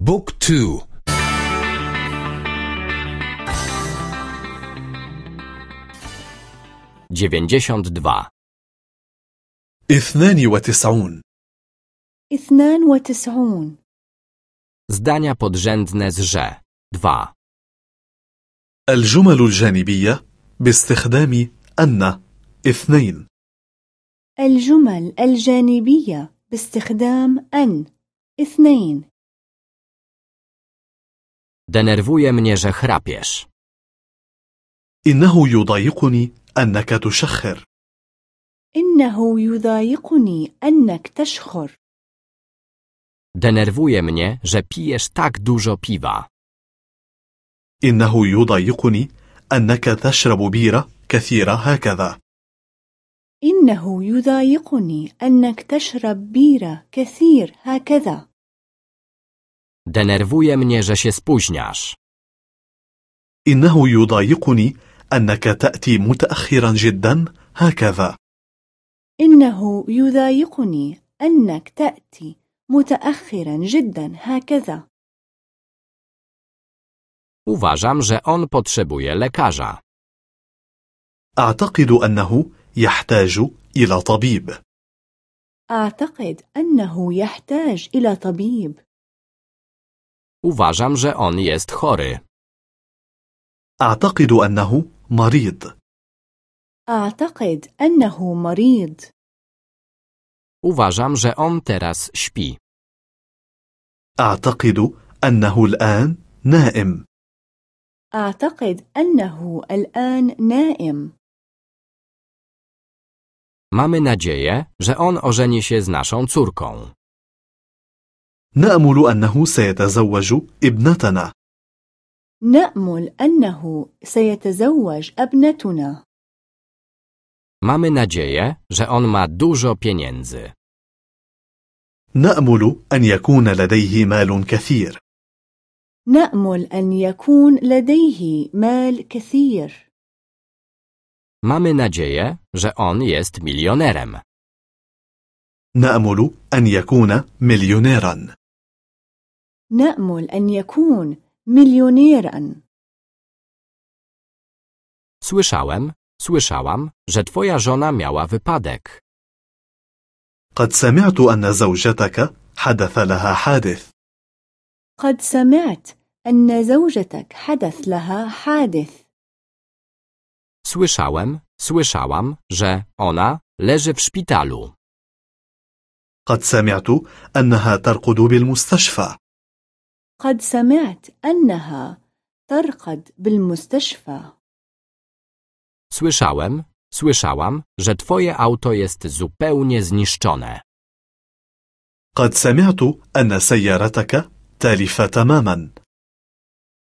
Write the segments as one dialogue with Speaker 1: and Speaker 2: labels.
Speaker 1: بوك تو.
Speaker 2: dziewięćdziesiąt dwa,
Speaker 3: اثنان وتسعون.
Speaker 4: اثنان وتسعون.
Speaker 2: Zdania podrzędne z że
Speaker 3: الجمل الجانبية باستخدام أن. اثنين.
Speaker 4: الجمل الجانبية باستخدام أن. اثنين.
Speaker 2: Denerwuje mnie, że chrapiesz,
Speaker 3: إنه يضايقني أنك تشخر.
Speaker 4: إنه يضايقني أنك تشخر.
Speaker 2: Denerwuje mnie, że pijesz tak dużo piwa,
Speaker 3: إنه يضايقني أنك تشرب بيرة كثيرة هكذا.
Speaker 4: إنه يضايقني أنك تشرب بيرة كثير هكذا.
Speaker 2: Denerwuje mnie, że się spóźniasz,
Speaker 3: إنه يضايقني أنك تأتي متأخرا جدا هكذا.
Speaker 4: إنه يضايقني أنك تأتي متأخرا جدا هكذا.
Speaker 2: Uważam, że on potrzebuje lekarza,
Speaker 3: أعتقد أنه يحتاج إلى طبيب.
Speaker 4: أعتقد أنه يحتاج إلى طبيب.
Speaker 2: uważam, że on jest chory,
Speaker 3: أعتقد أنه مريض
Speaker 4: أعتقد أنه مريض
Speaker 2: uważam, że on teraz śpi,
Speaker 3: أعتقد أنه الآن نائم
Speaker 4: أعتقد أنه الآن نائم
Speaker 2: mamy nadzieję, że on ożeni się z naszą córką.
Speaker 3: نأمل أنه سيتزوج ابنتنا
Speaker 4: نأمل أنه سيتزوج ابنتنا
Speaker 2: Mamy nadzieję, że on ma dużo pieniędzy.
Speaker 3: نأمل أن يكون لديه مال كثير
Speaker 4: نأمل أن يكون لديه مال كثير
Speaker 2: Mamy nadzieję, że on jest milionerem.
Speaker 3: نأمل أن يكون مليونيرا
Speaker 4: نأمل أن يكون مليونيرا
Speaker 2: Słyszałem, słyszałam, że twoja żona miała wypadek.
Speaker 3: قد سمعت أن زوجتك حدث لها حادث
Speaker 4: قد سمعت أن زوجتك حدث لها حادث
Speaker 2: Słyszałem, słyszałam, że ona leży w szpitalu.
Speaker 3: قد سمعت أنها ترقد بالمستشفى.
Speaker 4: قد سمعت أنها ترقد بالمستشفى.
Speaker 2: Słyszałem, słyszałam, że twoje auto jest zupełnie zniszczone.
Speaker 3: قد سمعت أن سيارتك تالفة تماما.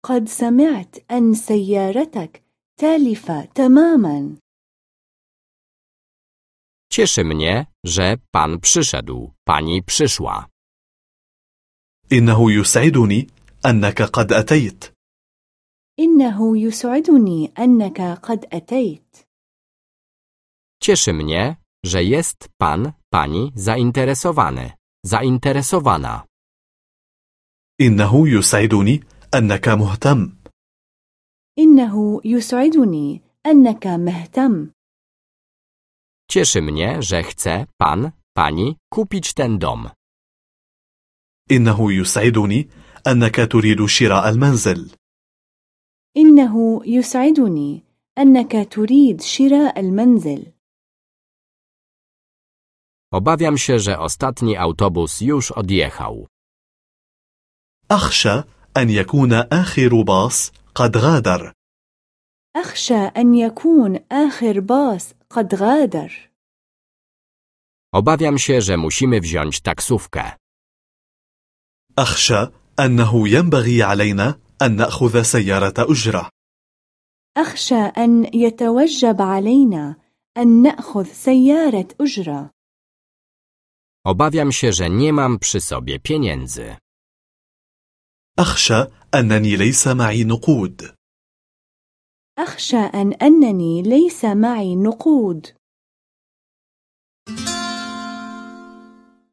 Speaker 4: قد سمعت أن سيارتك تالفة تماما.
Speaker 2: Cieszy mnie, że pan przyszedł, pani przyszła.
Speaker 3: إنه يسعدني أنك قد أتيت
Speaker 4: إنه يسعدني أنك قد أتيت
Speaker 2: Cieszy mnie, że jest pan, pani zainteresowany, zainteresowana.
Speaker 3: إنه يسعدني أنك مهتم
Speaker 4: إنه يسعدني أنك مهتم
Speaker 2: Cieszy mnie, że chce pan, pani kupić ten dom.
Speaker 3: إنه يسعدني أنك تريد شراء المنزل
Speaker 4: إنه يسعدني أنك تريد شراء المنزل
Speaker 2: Obawiam się, że ostatni autobus już odjechał.
Speaker 3: أخشى أن يكون آخر باص قد غادر
Speaker 4: أخشى أن يكون آخر باص قد غادر
Speaker 2: Obawiam się, że musimy wziąć taksówkę.
Speaker 3: أخشى أنه ينبغي علينا أن نأخذ سيارة أجرة
Speaker 4: أخشى أن يتوجب علينا أن نأخذ سيارة أجرة
Speaker 2: Obawiam się, że nie mam przy sobie pieniędzy.
Speaker 3: أخشى أنني ليس معي نقود
Speaker 4: أخشى أن أنني ليس معي نقود.